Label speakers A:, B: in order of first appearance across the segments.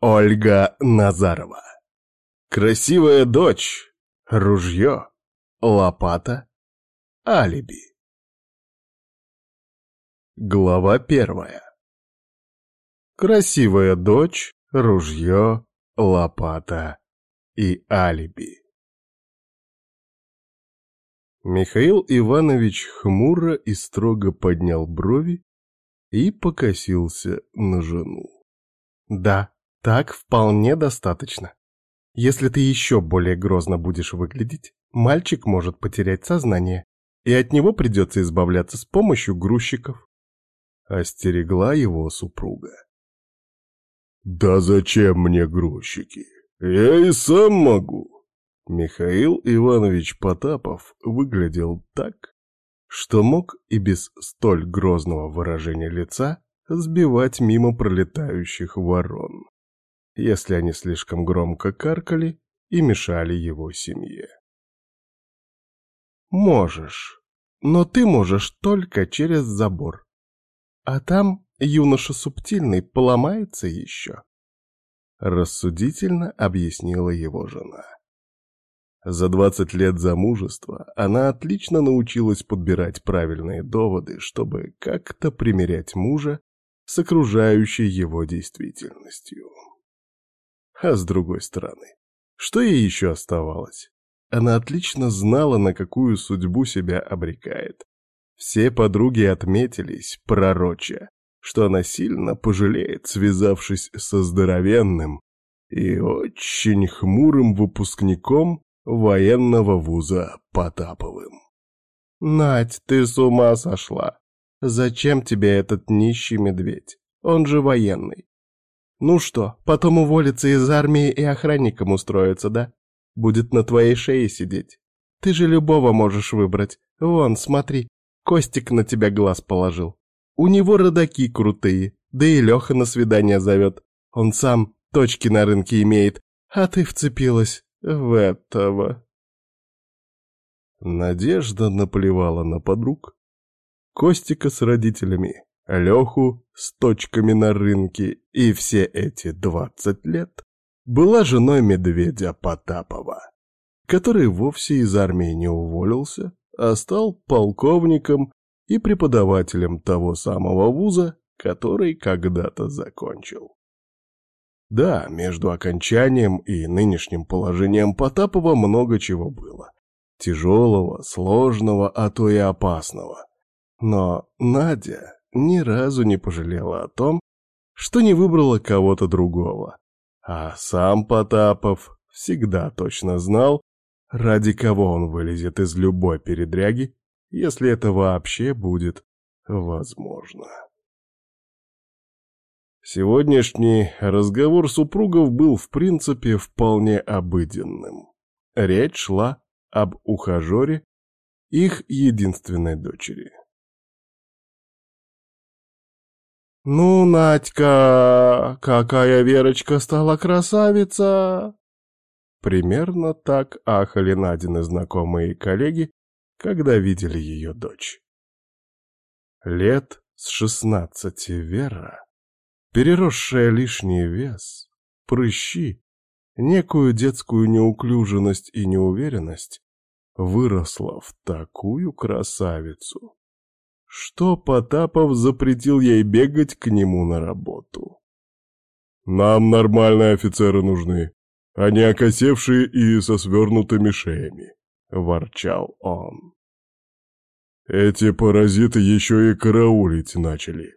A: Ольга Назарова. Красивая дочь, ружье, лопата, алиби. Глава первая. Красивая дочь, ружье, лопата и алиби. Михаил Иванович хмуро и строго поднял брови и покосился на жену. Да, так вполне достаточно. Если ты еще более грозно будешь выглядеть, мальчик может потерять сознание, и от него придется избавляться с помощью грузчиков. Остерегла его супруга. «Да зачем мне грузчики? Я и сам могу!» Михаил Иванович Потапов выглядел так, что мог и без столь грозного выражения лица сбивать мимо пролетающих ворон если они слишком громко каркали и мешали его семье. Можешь, но ты можешь только через забор. А там юноша субтильный поломается еще. Рассудительно объяснила его жена. За двадцать лет замужества она отлично научилась подбирать правильные доводы, чтобы как-то примирять мужа с окружающей его действительностью. А с другой стороны, что ей еще оставалось? Она отлично знала, на какую судьбу себя обрекает. Все подруги отметились, пророча, что она сильно пожалеет, связавшись со здоровенным и очень хмурым выпускником военного вуза Потаповым. «Надь, ты с ума сошла! Зачем тебе этот нищий медведь? Он же военный. Ну что, потом уволится из армии и охранником устроится, да? Будет на твоей шее сидеть. Ты же любого можешь выбрать. Вон, смотри, Костик на тебя глаз положил. У него родаки крутые, да и Леха на свидание зовет. Он сам точки на рынке имеет, а ты вцепилась в этого. Надежда наплевала на подруг. Костика с родителями Леху с точками на рынке и все эти двадцать лет была женой медведя Потапова, который вовсе из армии не уволился, а стал полковником и преподавателем того самого вуза, который когда-то закончил. Да, между окончанием и нынешним положением Потапова много чего было. Тяжелого, сложного, а то и опасного. Но Надя ни разу не пожалела о том, что не выбрала кого-то другого. А сам Потапов всегда точно знал, ради кого он вылезет из любой передряги, если это вообще будет возможно. Сегодняшний разговор супругов был в принципе вполне обыденным. Речь шла об ухажере их единственной дочери. «Ну, Надька, какая Верочка стала красавица!» Примерно так ахали Надины знакомые коллеги, когда видели ее дочь. Лет с шестнадцати Вера, переросшая лишний вес, прыщи, некую детскую неуклюженность и неуверенность, выросла в такую красавицу, что Потапов запретил ей бегать к нему на работу. «Нам нормальные офицеры нужны, а не окосевшие и со свернутыми шеями», — ворчал он. «Эти паразиты еще и караулить начали.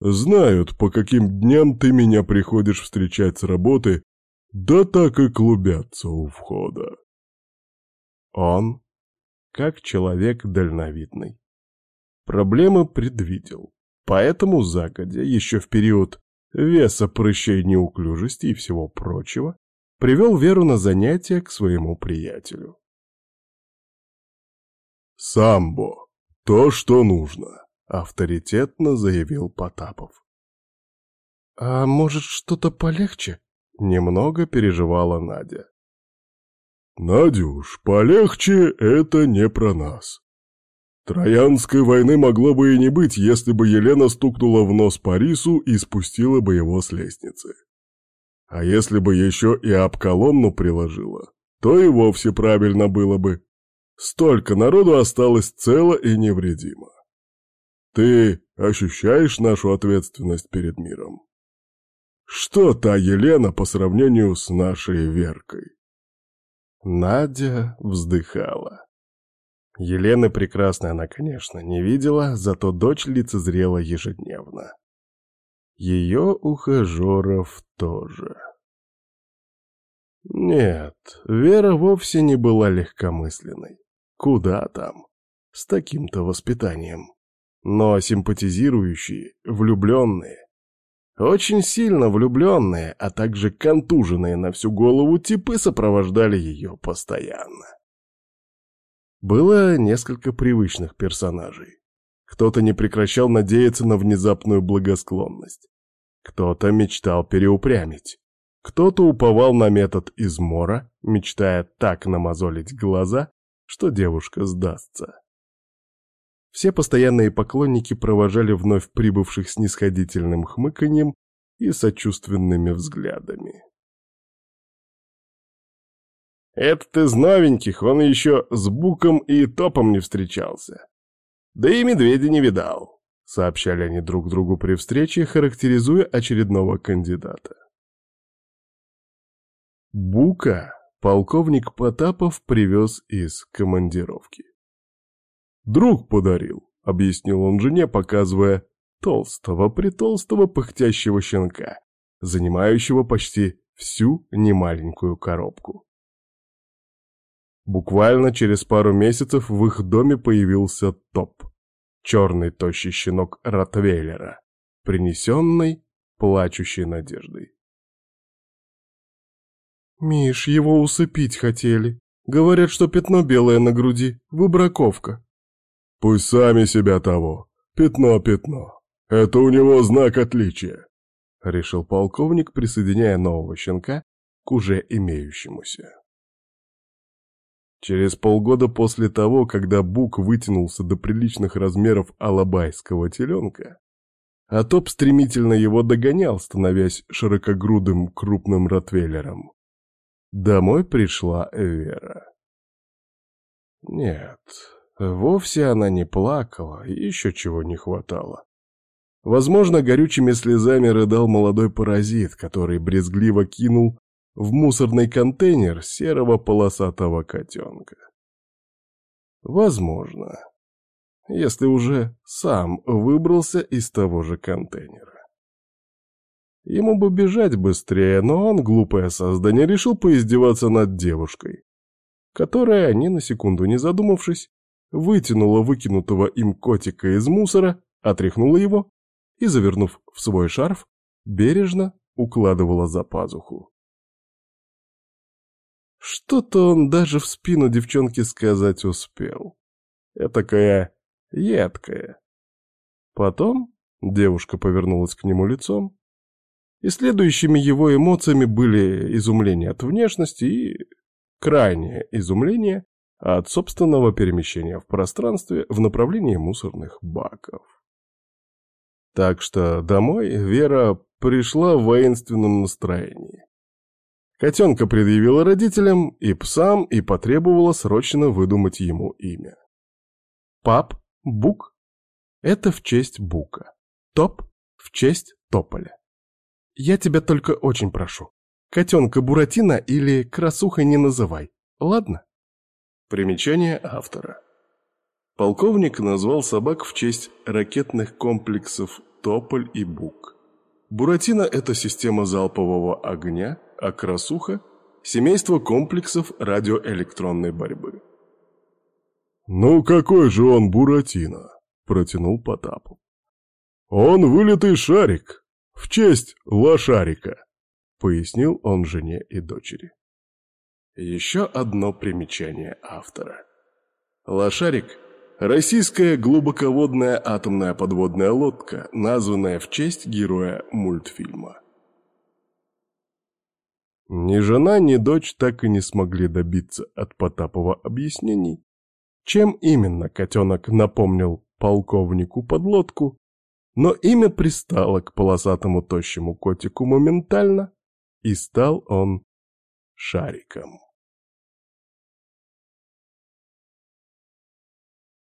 A: Знают, по каким дням ты меня приходишь встречать с работы, да так и клубятся у входа». Он, как человек дальновидный, Проблемы предвидел. Поэтому загодя, еще в период веса, прыщей, неуклюжести и всего прочего, привел Веру на занятия к своему приятелю. «Самбо! То, что нужно!» — авторитетно заявил Потапов. «А может, что-то полегче?» — немного переживала Надя. «Надюш, полегче — это не про нас. Троянской войны могло бы и не быть, если бы Елена стукнула в нос Парису и спустила бы его с лестницы. А если бы еще и об колонну приложила, то и вовсе правильно было бы. Столько народу осталось цело и невредимо. Ты ощущаешь нашу ответственность перед миром? Что та Елена по сравнению с нашей Веркой? Надя вздыхала. Елены прекрасной она, конечно, не видела, зато дочь лицезрела ежедневно. Ее ухажеров тоже. Нет, Вера вовсе не была легкомысленной. Куда там? С таким-то воспитанием. Но симпатизирующие, влюбленные, очень сильно влюбленные, а также контуженные на всю голову типы сопровождали ее постоянно. Было несколько привычных персонажей. Кто-то не прекращал надеяться на внезапную благосклонность. Кто-то мечтал переупрямить. Кто-то уповал на метод измора, мечтая так намазолить глаза, что девушка сдастся. Все постоянные поклонники провожали вновь прибывших снисходительным хмыканьем и сочувственными взглядами. «Этот из новеньких, он еще с Буком и Топом не встречался. Да и медведя не видал», — сообщали они друг другу при встрече, характеризуя очередного кандидата. Бука полковник Потапов привез из командировки. «Друг подарил», — объяснил он жене, показывая толстого-притолстого пыхтящего щенка, занимающего почти всю немаленькую коробку. Буквально через пару месяцев в их доме появился топ. Черный тощий щенок Ротвейлера, принесенный плачущей надеждой. «Миш, его усыпить хотели. Говорят, что пятно белое на груди, выбраковка». «Пусть сами себя того. Пятно-пятно. Это у него знак отличия», — решил полковник, присоединяя нового щенка к уже имеющемуся. Через полгода после того, когда Бук вытянулся до приличных размеров алабайского теленка, а топ стремительно его догонял, становясь широкогрудым крупным ротвейлером. Домой пришла Вера. Нет, вовсе она не плакала, еще чего не хватало. Возможно, горючими слезами рыдал молодой паразит, который брезгливо кинул в мусорный контейнер серого полосатого котенка. Возможно, если уже сам выбрался из того же контейнера. Ему бы бежать быстрее, но он, глупое создание, решил поиздеваться над девушкой, которая, ни на секунду не задумавшись, вытянула выкинутого им котика из мусора, отряхнула его и, завернув в свой шарф, бережно укладывала за пазуху. Что-то он даже в спину девчонки сказать успел. Этакая едкая. Потом девушка повернулась к нему лицом, и следующими его эмоциями были изумление от внешности и крайнее изумление от собственного перемещения в пространстве в направлении мусорных баков. Так что домой Вера пришла в воинственном настроении. Котенка предъявила родителям и псам и потребовала срочно выдумать ему имя. Пап, Бук — это в честь Бука. Топ — в честь Тополя. Я тебя только очень прошу, котенка Буратино или красуха не называй, ладно? Примечание автора. Полковник назвал собак в честь ракетных комплексов «Тополь» и «Бук». Буратино – это система залпового огня, а красуха – семейство комплексов радиоэлектронной борьбы. «Ну какой же он Буратино?» – протянул Потапов. «Он вылитый шарик, в честь лошарика», – пояснил он жене и дочери. Еще одно примечание автора. Лошарик – российская глубоководная атомная подводная лодка, названная в честь героя мультфильма. Ни жена, ни дочь так и не смогли добиться от Потапова объяснений, чем именно котенок напомнил полковнику подлодку, но имя пристало к полосатому тощему котику моментально, и стал он шариком.